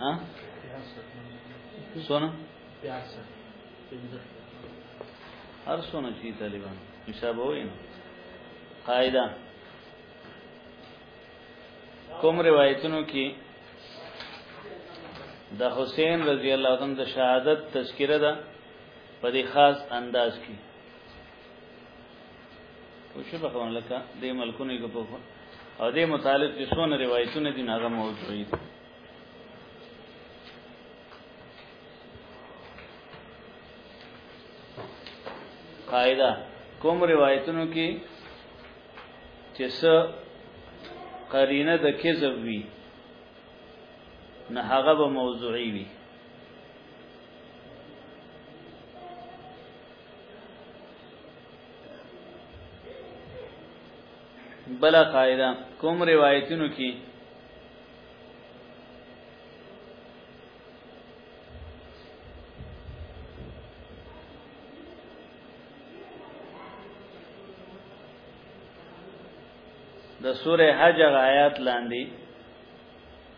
ها سونه هر سونه چې طالبان حساب وای نه قاعده کوم روایتونو کې د حسین رضی الله عنه د شهادت تذکره ده په دې خاص انداز کې او شی په خبره لکه د ملکونو کې په او دې متعلق چې څونه روایتونه دي هغه موجود دي قاعده کوم روایتونو کې چې س قرینه د کذب وی نه هغه به موضوعي وي بلا قاعده کوم روایتونو کې د سوره حج آیات لاندې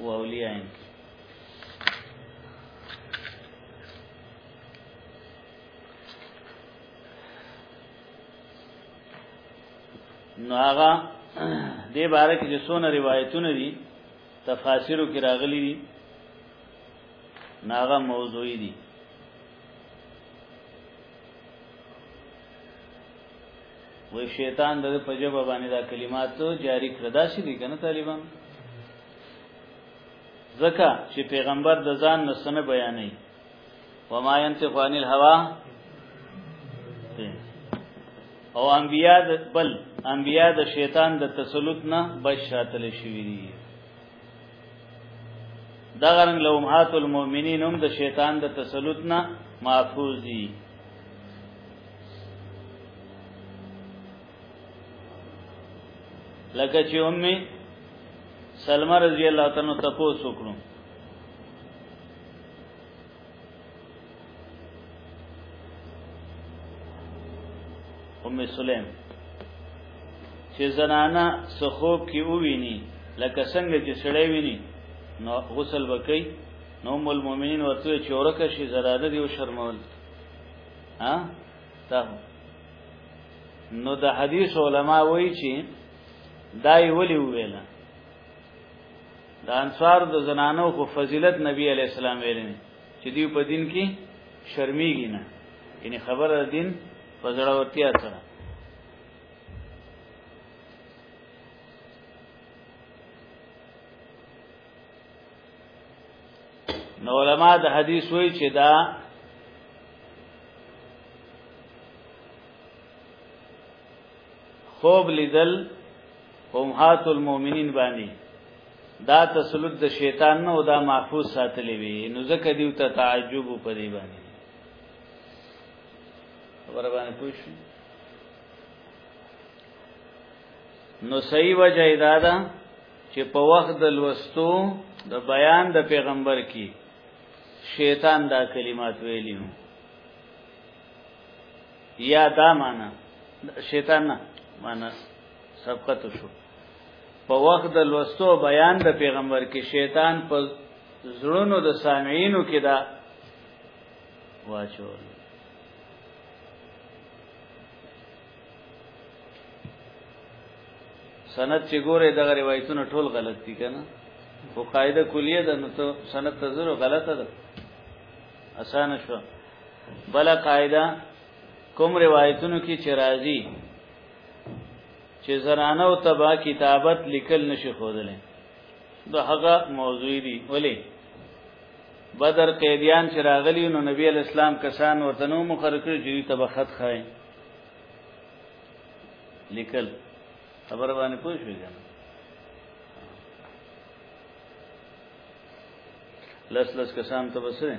و اولیاء نو هغه دې باره کې چې څونه روایتونه دي تفاسیرو کې راغلي دي ناغه موضوعي دي وې شیطان د په جواب باندې دا کلمات جاری کړ دا شې دي کنه طالبان زکه چې پیغمبر د ځان نسنه بیانې و ما ينطق عن الهوا او انبیاء بل انبیاء د شیطان د تسلط نه بچ شاتل شوی دي دا غرنګ لومحات المؤمنین هم د شیطان د تسلط نه محفوظ دي لکه چې امي سلمہ رضی الله تعالی عنها تاسو وکړو ام سلیم چې زنانا سخوب کې وویني لکه څنګه چې سړی ویني نو غسل وکي نو ام المؤمنین ورته چې اورکه شي زراده دی او شرمول ها تا نو د حدیث علما وایي چې دای ولی ویله د انصار د زنانو خو فضیلت نبی علی السلام ویل نه چې دی په دین کې شرمېږي نه یعنی خبره دین په زړورتیا سره نو علما د حدیث وی چې دا خوب لیدل امهات المؤمنین باندې دا تسلط د شیطان نه او دا محفوظ ساتلې وي نو ځکه دیو ته تعجب په دی باندې خبر باندې پوښ نو صحیح وجه دا ده چې په وخت د لوستو د بیان د پیغمبر کی شیطان دا کلمات ویلی نو یا دا معنا شیطان نه معنا سبقت شو په وخت د لوستو بیان د پیغمبر کې شیطان په زړونو د سامعینو کې دا واچول سند چې ګوره دغه روایتونه ټول غلط دي کنه خو قاعده کلیه ده نو ته سند ته زرو غلطه ده اسانه شو بل قاعده کوم روایتونو کې چې راځي چې زنانه او تبا کتابت لیکل نشي خودل دا هغه موضوع دی ولی بدر قیدیان چې راغلی نو نبی علی اسلام کسان ورته نو مخرج کړی تبخت خای لیکل خبر باندې پوه شو ځم لس لس کسان ته بسره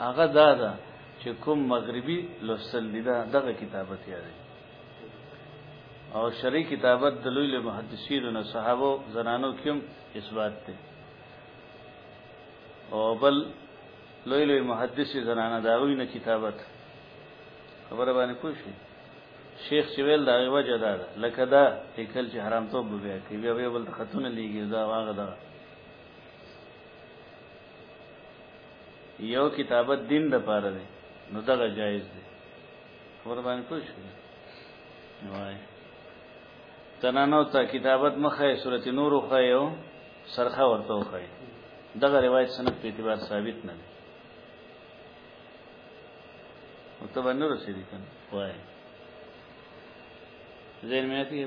هغه دا ده چې کوم مغربي لوستل دي دا دغه کتابت یادي او شرعي کتابت د لوی له محدثینو نه صحابه زنانو کوم اثبات دي او بل لوی لوی محدث زنانه دا وی نه کتابت خبره باندې پوه شئ شیخ چې ویل دا وجه دا ده لکه دا لیکل چې حرام توب بیا کوي بیا بل خاتون لیږي دا واغه دا یو کتابت دین د پاره دی نو دغه جایز دی خبر باندې پوه شو وای تنانو ته کتابت مخه سورته نور خو یو سرخه ورته خو دغه روایت سند په اعتبار ثابت نه دی او ته باندې رسېدی کنه وای زين مې اتیه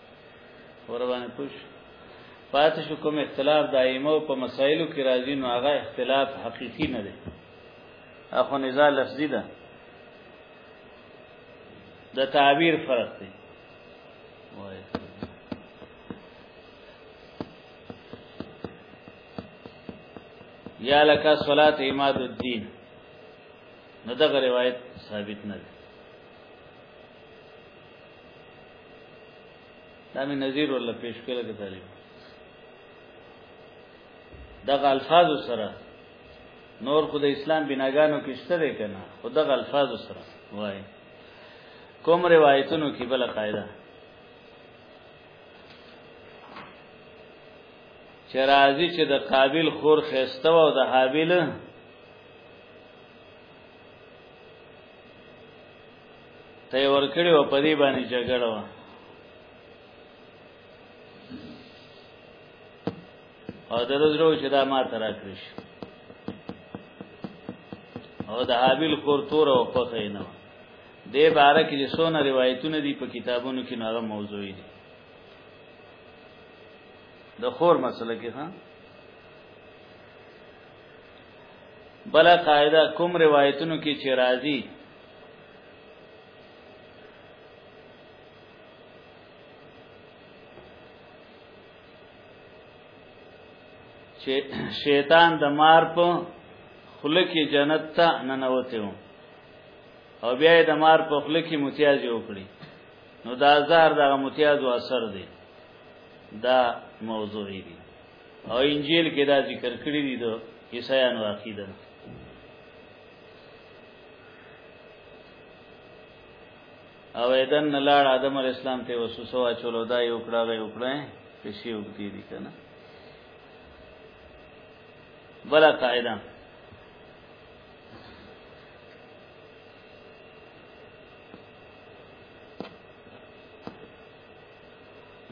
ور باندې پوښ پات شو کوم اختلاف د ائمه په مسایلو کې راځي نو هغه اختلاف حقيقي نه دی اخو نزاع لفظي ده د تعبیر فرق دی وای یا لکا صلات اماد الدین نو دغه روایت ثابت نه ده دا مې نظیر ولا پیش کړل کې طالب دغه الفاظ سره نور خو د اسلام بناګانو کې شته دی کنه خو دغه الفاظ سره وای کوم روایتونو کې بل قاعده چې راځي چې د قابل خور خسته او د حابل ته ورکړي او په دې باندې جګړه و او درځو چې دا ما ترا کړی او د حابیل کور تور او په خینه دې باره کې څونه روایتونه دي په کتابونو کې ناره موضوعي دي د خور مسله کې ها بلا قاعده کوم روایتونو کې چې راځي چې شیطان د مار په خله کې جنت ته ننوته و او بیا د مار په خله کې متیاز وکړي نو دا زهر دغه متیاز اثر دی دا موضوعی دی او انجیل کې دا ذکر کړی دی د عیسایانو عقیده او ایدن نلاړ آدم علی السلام ته وسوسه واچول دا یو کړه غي وکړه پېښې وکړي دي کنه بلا قاعده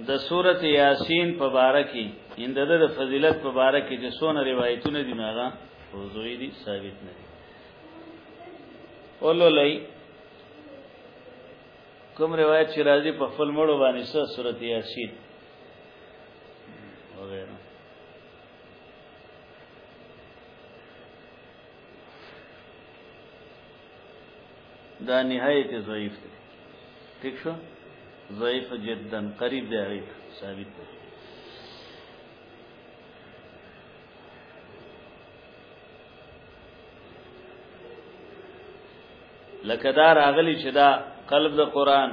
د سورته یاسین په باره کې اند د فضیلت په باره کې چې څونه روایتونه دي هغه وزوی دي ثابت نه دي اولو لای کوم روایت چې راځي په خپل مړو باندې سره سورته یاسین وغیرہ دا نهایت ضعیف دی ٹھیک شو ضعیف جدا قریب دی هغه ثابت دی لکه دا راغلی چې دا قلب د قران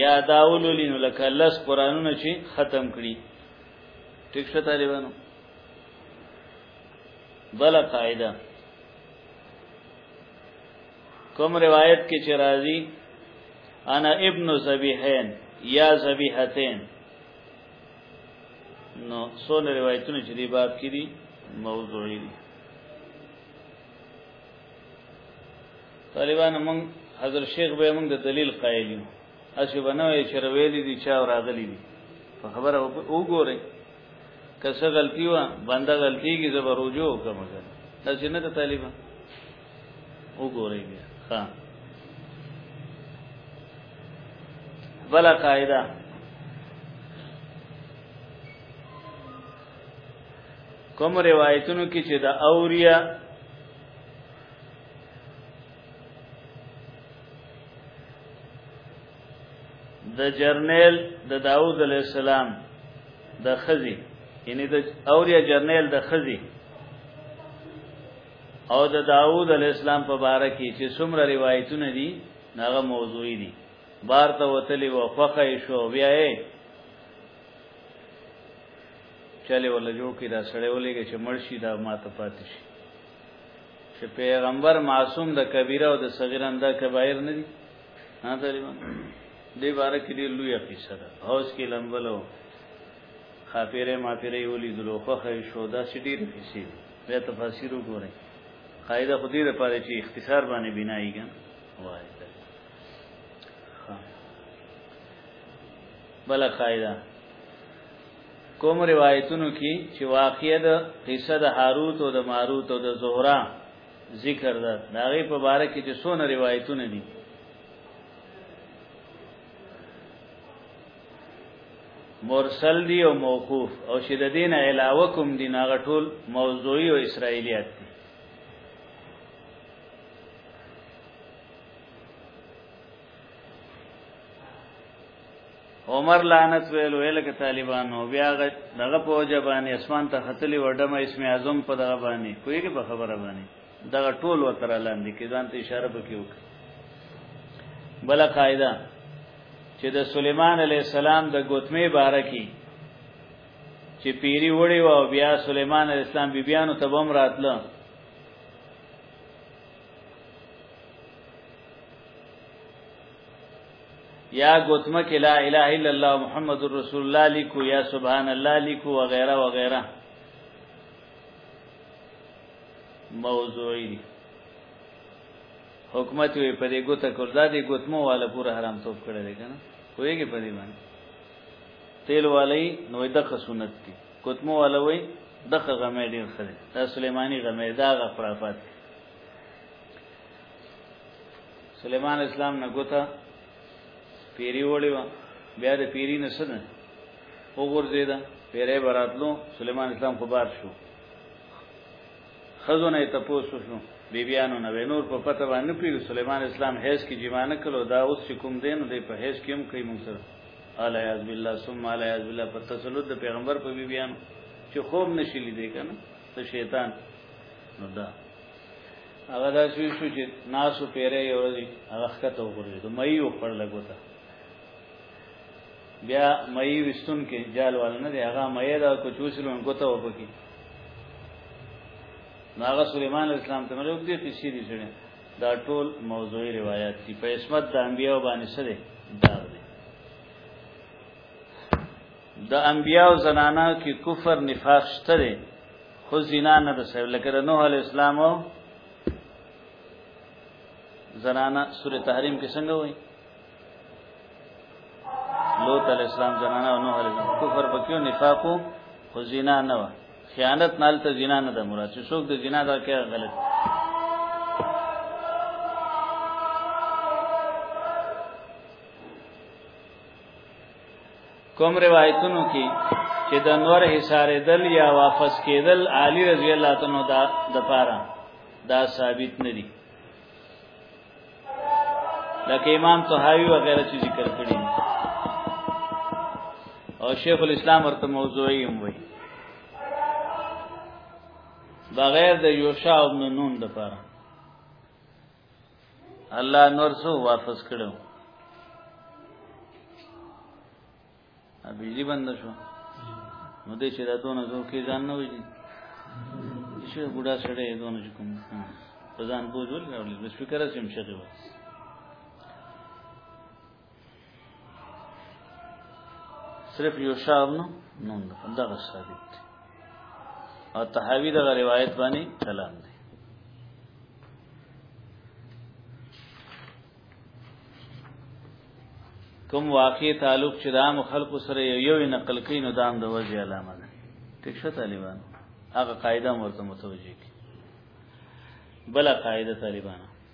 یا داول لینو لکه لس قرانونه چې ختم کړي ټیک شته طالبانو بل قاعده کوم روایت کې چې راځي انا ابن زبیحین یا زبیحتین نو سون روایتونه چې دی باب کې دي موضوعي دي طالبان موږ حضرت شیخ به موږ د دلیل قائل یو اسی بنوي چې رویلې دي چا راغلي دي په خبره وګورئ کسه غلطي و بنده غلطي کی زبر رجوع کوم ځل تاسو نه ته طالبان وګورئ بیا ها بل قاعده کوم روایتونو کې چې د اوریا د جرنیل د داوود علی السلام د خزي یعنی د اوریا جرنیل د خزي او د داوود علی السلام په باره کې چې څومره روایتونه دي هغه موضوعي دي بار ته وتلی و خوخه شو بیا یې چلے ولا جوړ کې دا سړی ولېږي چې مرشي دا ماته پاتې شي چې پیغمبر معصوم د کبیره او د صغیره انده کبایر نه دي ها تقریبا دې باره کې ډېر لوی قصه ده هوس کې لمبلو خاپیره ماپیره یولې دلوخه خې شو دا سټیر قصې بیا تفاسیر وګورئ قاعده خو دې لپاره چې اختصار باندې بنایي ګان وایي بل قاعده کوم روایتونو کې چې واقعې د قصه د هاروت او د ماروت او د زهرا ذکر ده دا غي په باره کې چې څونه روایتونه دي مرسل دی او موقوف او چې د دین علاوه کوم دی ناغه ټول موضوعي او اسرایلیات دي عمر لعنت ویل ویل ک طالبانو بیا دغه په جبانی اسمان ته خطلی وډمه اسم اعظم په دغه باندې کوی په خبره باندې دا ټول ورته لاندې کې ځان ته اشاره پکې وکړه بل قاعده چې د سليمان عليه السلام د ګوتمه بارکی چې پیری وړي او بیا سليمان عليه السلام بیبيانو ته بم راتله یا گوتمه کې لا اله الا الله محمد رسول الله لیکو یا سبحان الله لیکو وغیرہ وغیرہ موضوعی دی حکومت وی په دې ګوته کړدا دې ګوتمو والا پورا حرام توپ کړی دی کنه کویږي په دې باندې تیل والی نو دغه سنت دی ګوتمو والا وی دغه غمې ډیر خره دا سليماني غمې دا غ خرافات سليمان اسلام نه ګوته پیری وړي وا بیا د پیری نه سن وګورځید پیری براتلو سليمان اسلام خو بار شو خزونه ته پوسو شو بیبیانو نه نور په پته باندې پیری سليمان اسلام هیڅ کی جمانه کلو دا اوس چې کوم دین دی په هیڅ کیم کوي مونږ سره الا یاذ بالله ثم الا یاذ بالله په تسلط د پیغمبر په بیبیانو چې خوب نشي لیدې کنه ته شیطان نو دا هغه دا شو شو چې ناسو پیره یو ورځ هغه ښکته وګورځي د مې یو خړ لګوتا بیا مې وستون کې جال وال نه دی هغه مې دا کو چوسلون کوته وبکی ناغه سليمان اسلام ته مرګ دي پیسې دي شنه دا ټول موضوعي روایت دي په اسمت د انبيو باندې سره دا دي د انبيو زنانا کې کفر نفاق شته خو زنا نه ده صاحب لکه نوح علی السلام او زنانه سوره تحریم کې څنګه وایي لوط علی السلام زنانه او نوح علی السلام کفر بکیو نفاق خو زنا نه و خیانت نال ته زنا نه ده مراد چې څوک د زنا دا کې غلط کوم روایتونو کې چې د نور حصار دل یا واپس کېدل علی رضی الله تعالی دا د پاره دا ثابت نه دي لکه امام طحاوی وغیرہ چې ذکر کړی او شیخ الاسلام ورته موضوعي هم وایي بغیر د یوشا ابن نون د پاره الله نور سو واپس کړو بجلی بند شو نو دې چې دا دونه زور کې ځان نه وځي چې ګډا سره یې دونه کوم په ځان بوجول راولې سپیکر سم شته صرف یو شاب نو نون دغه ثابت دی او تحاوی دغه روایت باندې کلام دی کوم واقع تعلق چې دام خلق سره یو نقل کین نو دام د وجه علامه ده ټیک شو طالبان هغه قاعده مرته متوجه کی بل قاعده طالبانو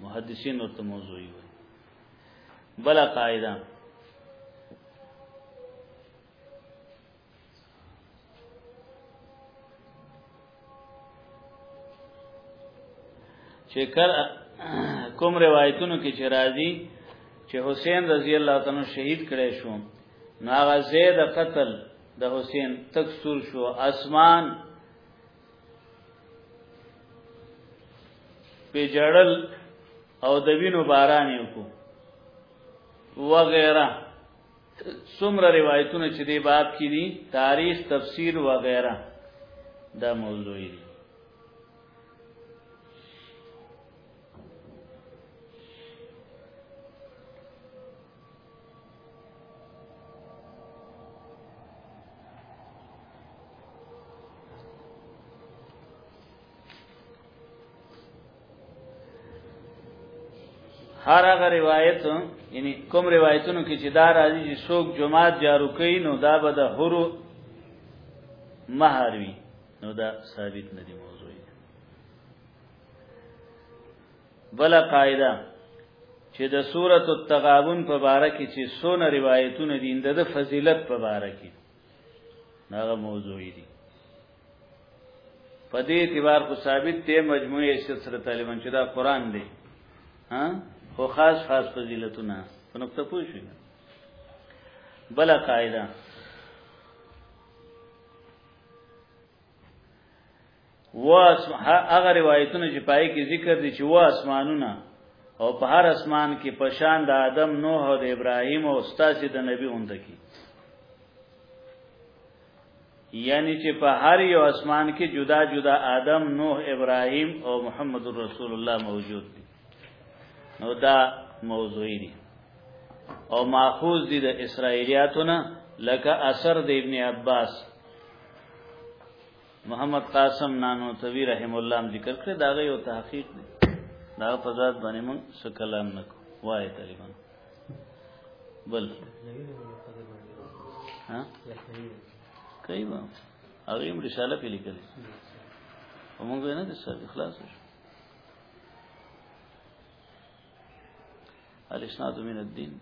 محدثین ورته موضوعي وي بل قاعده چې کر کوم روایتونو کې چې راځي چې حسین رضی الله تعالی شهید کړي شو ناغه زید قتل د حسین تکسور شو اسمان په جړل او د وینو باران یو کو وغیرہ څومره روایتونه چې دی باب کې دي تاریخ تفسیر وغیرہ دا موضوع دی هر هغه روایت یعنی کوم روایتونو کې چې دا راځي چې څوک جمعات جارو کوي نو دا به د هرو مہر وي نو دا ثابت نه دی موضوع بل قاعده چې د سورۃ التغابن په باره کې چې سونه روایتونه دي د فضیلت په باره کې هغه موضوعي دي په دې اعتبار خو ثابت دی مجموعه عشق سره طالبان چې دا قران دی ها خو خاص خاص فضیلتونه په نقطه پوه شئ بل قاعده و هغه روایتونه چې پای کې ذکر دي چې و اسمانونه او په هر اسمان کې پشان د آدم نوح او د ابراهیم او استاد د نبی اوند کې یعنی چې په هر یو اسمان کې جدا جدا آدم نوح ابراهیم او محمد رسول الله موجود دي نو دا موضوعی دي او ماخوذ دي د اسرایلیاتونه لکه اثر د ابن عباس محمد قاسم نانو توی رحم الله هم ذکر کړی دا غي او تحقیق دی دا په ذات باندې موږ څه کلام نکو وای تقریبا بل ها کوي ما هغه هم رساله په لیکل موږ نه د سر اخلاص شو الاسناد من الدين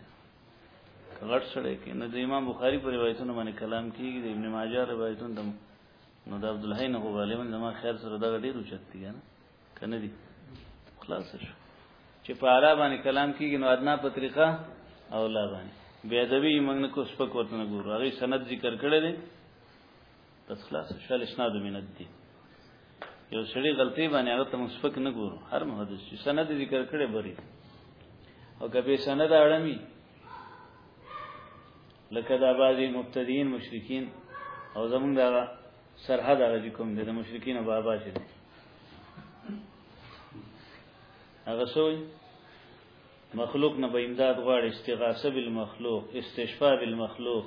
غټ سره کې نه د امام بخاری پر روایتونو باندې کلام کیږي د ابن ماجه روایتونو دم نو د عبد الحی نه غوالم زما خیر سره دا ډیر اوچت دی نه کنه دی خلاص شو چې په اعلی باندې کلام کیږي نو ادنا په طریقه او لا باندې بیا دوی موږ نه کو سپک ورته نه ګورو هغه سند ذکر کړی دی بس خلاص شو الاسناد من الدين یو سړي غلطي باندې هغه ته مسفک نه ګورو هر محدث چې سند ذکر کړي بری او کبه سند اړمي لکه دا بعضي مبتدیین مشرکین او زمونږ دا سرحد هغه کوم دي د مشرکین او بابا چې هغه سوی مخلوق نه به امداد غواړي استغاثه بالمخلوق استشفاء بالمخلوق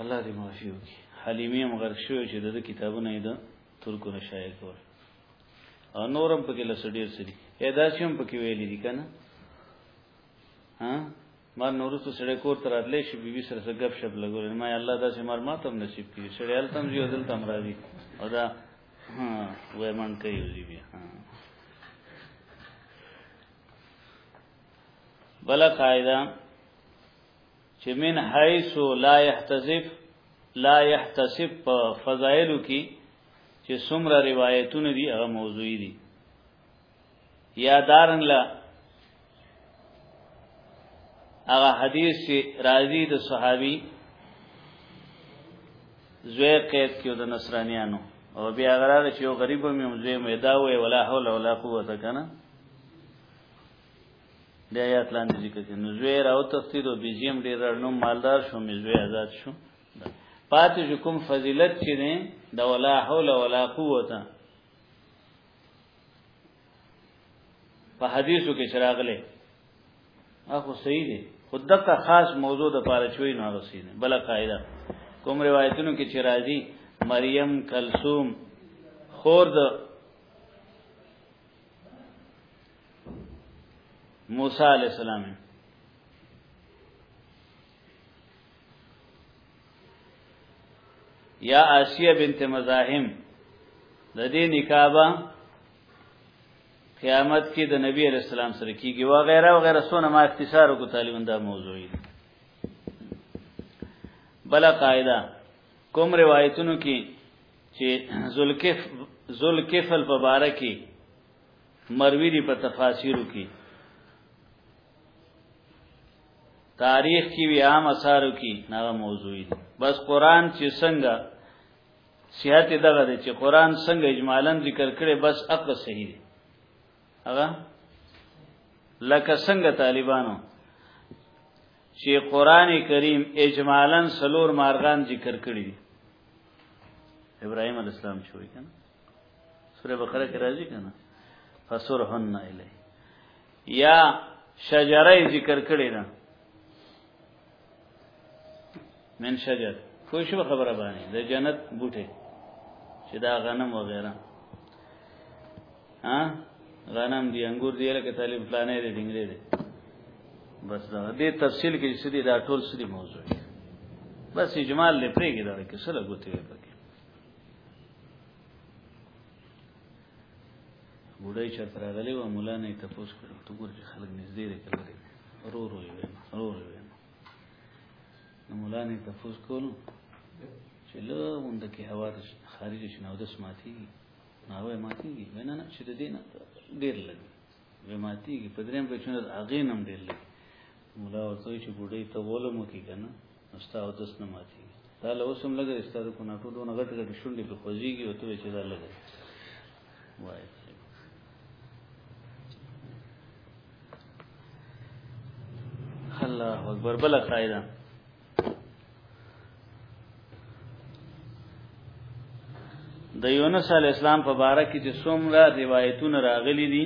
الله دې معافي وکړي حلیمې هم غرق شوی چې د کتابونه یې د ترکو نه شایع کول او نورم پکې لس ډېر څه دي یا داسې هم پکې ویلي دي که نه ها ما نورستو سړی کور ته راتلی شي بیبي سره څه ګپ شپ لګول ما الله داسې مار ما ته هم نصیب کړي سړی هلته هم ځي او دلته هم راځي او دا وایمان کوي وځي بیا بل قاعده چې من حيث لا يحتسب لا يحتسب په فضایلو کې چې څومره روایتونه دي هغه موضوعي دي یا دارن لا هغه حدیث چې راځي د صحابي زوی قید کیو د نصرانیانو او بیا غره چې یو غریب مې مزه مې دا وې ولا حول ولا قوت کنه د آیات لاندې ذکر کړي نو زوی راو تفتید او بیجیم ډیر نو مالدار شو مزوی آزاد شو پاتې شو کوم فضیلت چې نه د ولا حول ولا قوت په حدیثو کې چراغله اخو صحیح دی خود دغه خاص موضوع د پاره چوي نه رسینه بل قاعده کوم روایتونو کې چې راځي مریم کلثوم خور د موسی علیہ السلام یا آسیه بنت مزاحم د دې نکابه قیامت کې د نبی علی السلام سره کیږي و غیره و غیره سونه ما اختصار کو طالبان دا موضوعي بل قاعده کوم روایتونو کې چې ذلکف ذلکفل په باره کې مروی دی په تفاسیرو کې تاریخ کې وی عام اثارو کې نه موضوعي دي بس قران چې څنګه صحت دغه دی چې قران څنګه اجمالاً ذکر کړي بس عقل صحیح دی هغه لکه څنګه طالبانو چې قران کریم اجمالا سلور مارغان ذکر کړی دي ابراهيم عليه السلام شوې کنه سوره بقره کې راځي کنه فسرهن الی یا شجره ذکر کړی ده من شجر کوئی شو خبره باندې د جنت بوټي چې دا غنم وغیرہ ها غنم دی انګور دی لکه طالب پلانې دی ډنګرې دی بس دا دې تفصیل کې سړي دا ټول سړي موضوع دی بس اجمال لې پرېږي دا کې سره غوته وي پکې بډای چرته راغلی و مولا نه تاسو کړو ته ګور چې خلک نږدې لري کړل ورو ورو یې ورو ورو مولانه تفوز کول چې له مونږ کې هوا د خارج شنه او د سماتي نه وای ماتي نه نه چې د دینه ډیر لګي وای ماتي په دریم په چونه هغه نم ډیر لګي مولا ورته چې بډې ته ولم کې کنه مستا او دس نه ماتي دا له اوسم لګر استاد کو نه ټولو نه غټ غټ شونډې په خوځيږي او ته چې دا لګي الله اکبر بل قاعده د یونس علی اسلام په باره کې چې څومره روایتونه راغلي دي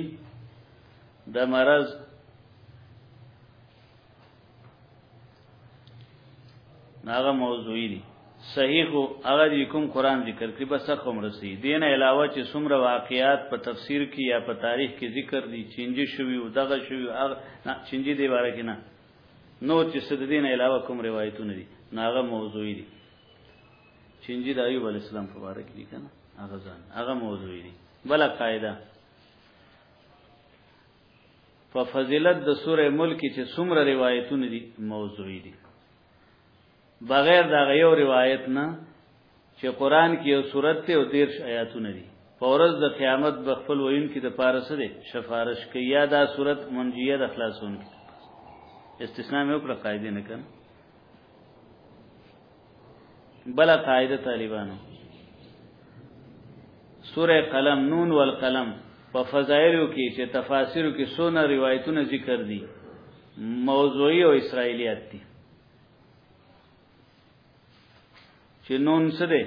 د مرض ناغه موضوعی دی صحیح هغه دی کوم قران ذکر کړي بس خو مرسي دین علاوه چې څومره واقعیات په تفسیر کې یا په تاریخ کې ذکر دي چینجی شوی او دغه شوی هغه نه چینجی دی باره کې نه نو چې صد دین علاوه کوم روایتونه دي ناغه موضوعی دی چینجی د ایوب علی السلام په اړه کې دي کنه هغه ځان هغه موضوعی دی بل قاعده په فضیلت د سوره ملک چې څومره روایتونه دي موضوعي دي بغیر دا یو روایت نه چې قران کې یو سورته ته او دیرش آیاتونه دي په ورځ د قیامت به خپل وین کې د پارسه دي شفارش کوي یا دا سورته منجیه د خلاصون کې استثناء مې وکړه قاعده نه کړم بلا قاعده طالبانو سوره قلم نون والقلم په فضایلو کې چې تفاسیرو کې سونه روایتونه ذکر دي موضوعي او اسرایلیات دي چې نون څه دی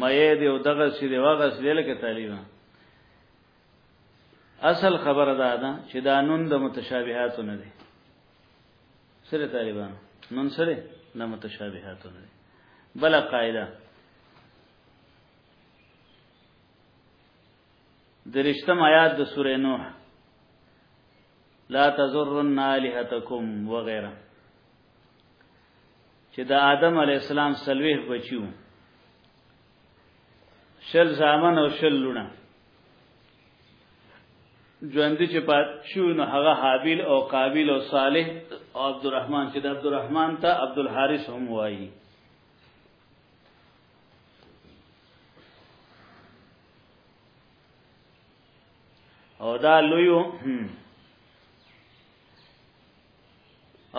مې دی او دغه څه دی واغه څه دی لکه طالبان اصل خبره ده چې دا نون د متشابهاتو نه دی سره طالبان نن سره نه متشابهات نه بل قاعده درشتم آیات د سوره نوح لا تزرن الہتکم وغیرہ چې د آدم علی السلام سلوه بچیو شل زامن او شل لونه ژوند چې پات شو نو هغه حابیل او قابیل او صالح او عبدالرحمن چې د عبدالرحمن ته عبدالحارث هم وایي او دا لویو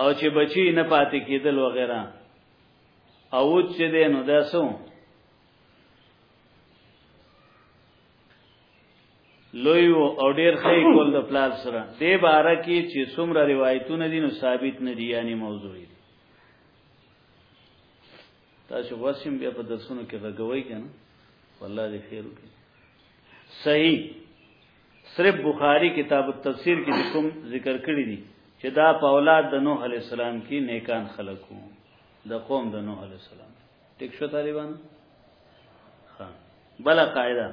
او چې بچی نه پاتې کېدل وغیرہ اوت چې دی نو دا سو لوی او ډیر خې کول د پلار سره دې باره کې چې څومره روایتونه دي نو ثابت نه دي یعنی موضوع دي تاسو واسم بیا په درسونو کې غږوي کنه والله دې خیر وکړي صحیح صرف بخاری کتاب التفسیر کې کوم ذکر کړی دی چې دا په اولاد د نوح علی السلام کې نیکان خلقو د قوم د نوح علی السلام ټیک شو طالبان ها بل قاعده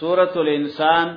سورۃ الانسان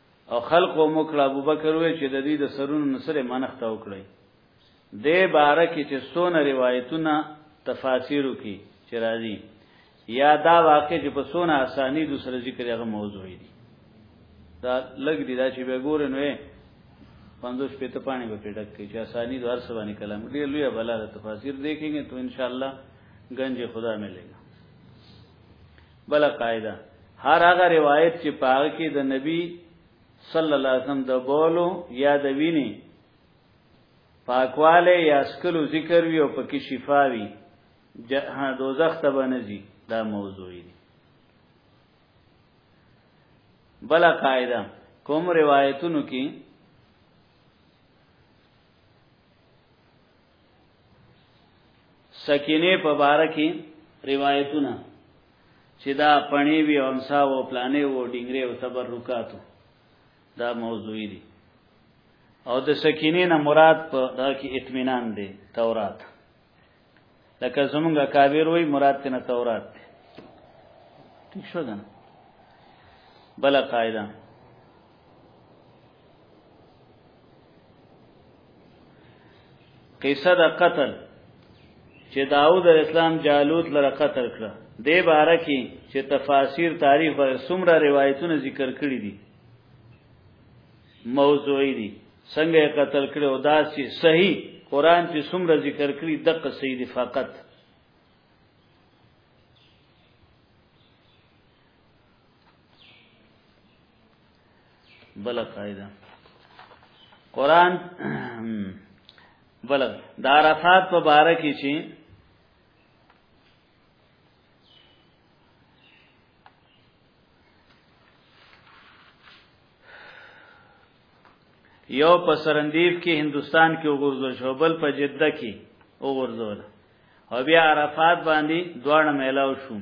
او خلق او مکړه ابوبکر وی چې د دې د سرونو نسره منښت او کړی د باره کې چې سونه روایتونه تفاسیرو کې چې راځي یا دا واقع چې په سونه اسانی د سره ذکر هغه موضوع دی دا لګ دی دا چې به ګور نه وي پندوش پته پانی به پیډک کې چې اسانی د ارس باندې کلام ډیر لوی بلاله تفاسیر دیکھیں گے تو انشاءاللہ گنج خدا ملے گا بله قاعده هر هغه روایت چې په هغه کې د نبی صلی الله علیه وسلم د بولو یا د ویني پاکواله یا سکلو ذکر وی او پکې شفا وی جهان دوزخ ته بنځي دا موضوع دی بل قاعده کوم روایتونو کې سکینه په باره کې روایتونه چې دا پڼې وی او امسا او پلانې او ډینګره او تبرکاتو دا موضوعي دي او د سکینه نه مراد په دا کې اطمینان دی تورات لکه زمونږ کابیر وای مراد تنه تورات دی ٹھیک شو ده بل قاعده قصه د قتل چې داوود علیہ السلام جالوت لره قتل کړ دې باره کې چې تفاسیر تاریخ ور سمره روایتونه ذکر کړی دي موضوعی دي څنګه قتل کړ او دا چې صحیح قران چې سمره ذکر کړی دغه صحیح دی فقط بل قاعده قران بل د عرفات په باره کې چې یو په سرندیف کې هندستان کې وګورځو شو بل په جده کې وګورځول او بیا عرفات باندې دواړه میلاو شو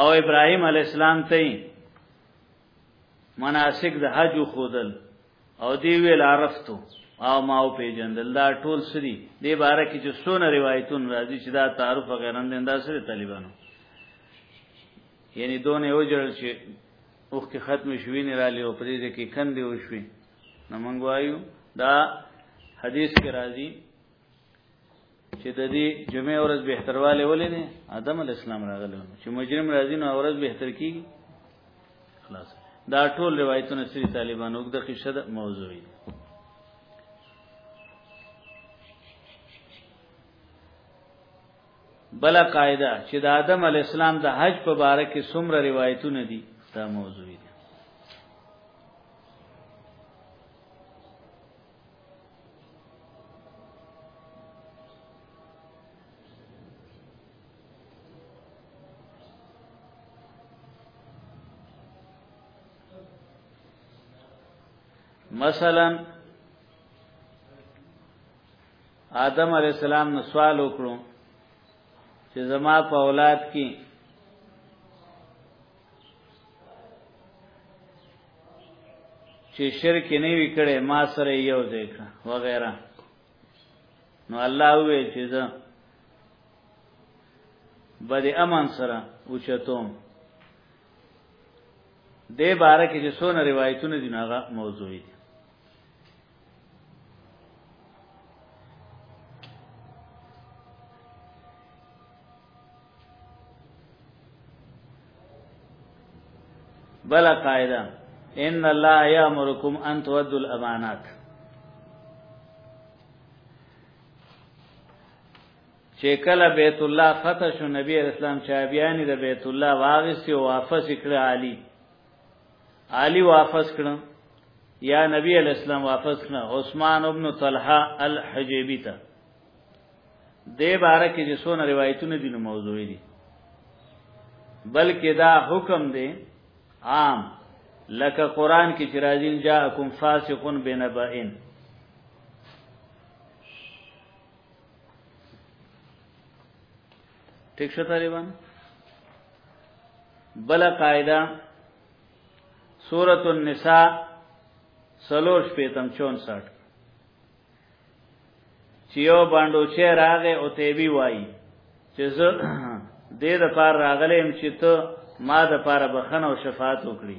او ابراهيم عليه السلام ته مناسک د حج خودل او دی ویل عرفتو او ما او پیجندل دا ټول سری دی باره کې چې سونه روایتون راځي چې دا تعارف غیرند انده سره طالبانو یعنی دونه یو جړل چې اوخ کې ختم شوی نه را لیو پرې کې کندې وشوي نو موږ وایو دا حدیث کې راځي چې د دې جمعې ورځ به ترواله ولې نه ادم علی السلام راغلو چې مجرم راځي نو ورځ به تر کی خلاص دا ټول روایتونه سری طالبانو د قصه د موضوعي بل قاعده چې د آدم علی السلام د حج په باره کې څومره روایتونه دي دا موضوعي مثلا آدم علی السلام نو سوال وکړو چې زما په اولاد کې چې شرک نه وی کړي ما سره یو ځای کړه وغیرہ نو الله وی چې زه بده امان سره اوچتوم دې باره کې چې څونه روایتونه دي هغه موضوعي دي بلا قاعده ان الله یامرکم ان تودوا الامانات چې کله بیت الله فتح شو نبی اسلام چابیانی د بیت الله واغسی او واپس کړ علی علی واپس کړم یا نبی علیہ السلام واپس کړه عثمان ابن طلحه الحجیبی ته د باره کې چې څونه روایتونه دي نو موضوع دي بلکې دا حکم دی عام لکه قران کې چې راځي جاءکم فاسقون بنبئن ٹھیک شو طالبان بلا قاعده سورۃ النساء سلوش پیتم 64 چیو باندو چې راغه او تیبی وای چې زه دې د پار راغلم چې ته ما د پار بخنه او شفاعت وکړي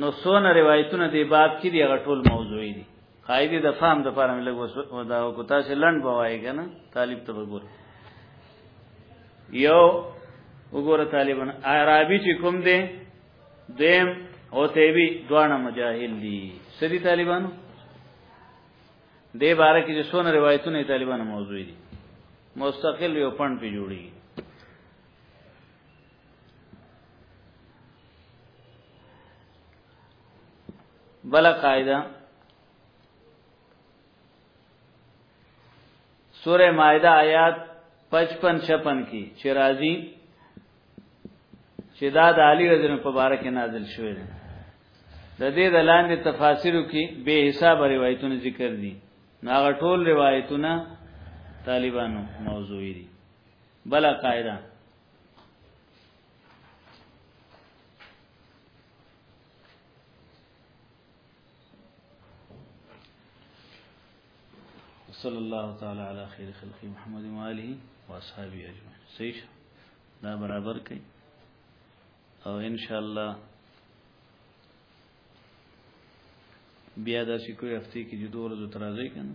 نو سونه روایتونه دی باب کې دی هغه ټول موضوعي دي قاعده د فهم د فارم لګ ودا کو تاسو لند بوای کنه طالب ته وګور یو وګوره طالبان عربي چې کوم دي دیم او تیبی دوانه مجاهل دي سری طالبانو دې باره کې چې سونه روایتونه طالبانو موضوعي دي مستقل یو پن په جوړیږي بل قاعده سوره مائده آیات 55 56 کې چې راځي چې دا د علی رضی الله مبارک نازل شوی دی د دې د لاندې تفاسیرو کې به حساب روایتونه ذکر دي ناغه ټول روایتونه طالبانو موضوعي دي بل قاعده صلی الله تعالی علی خیر خلق محمد و آله و اصحابہ اجمعین صحیح دا برابر کړئ او ان شاء الله بیا دا چې کوی هفته کې جوړ ورځو ترازی کنه